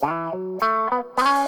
Bye.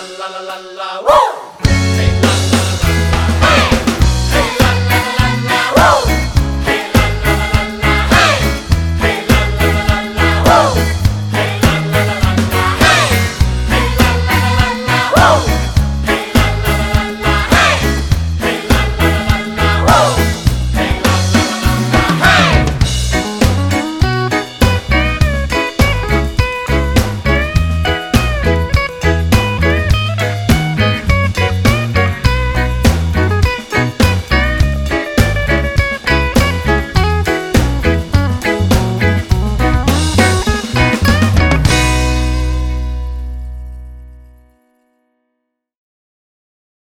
la la la la la.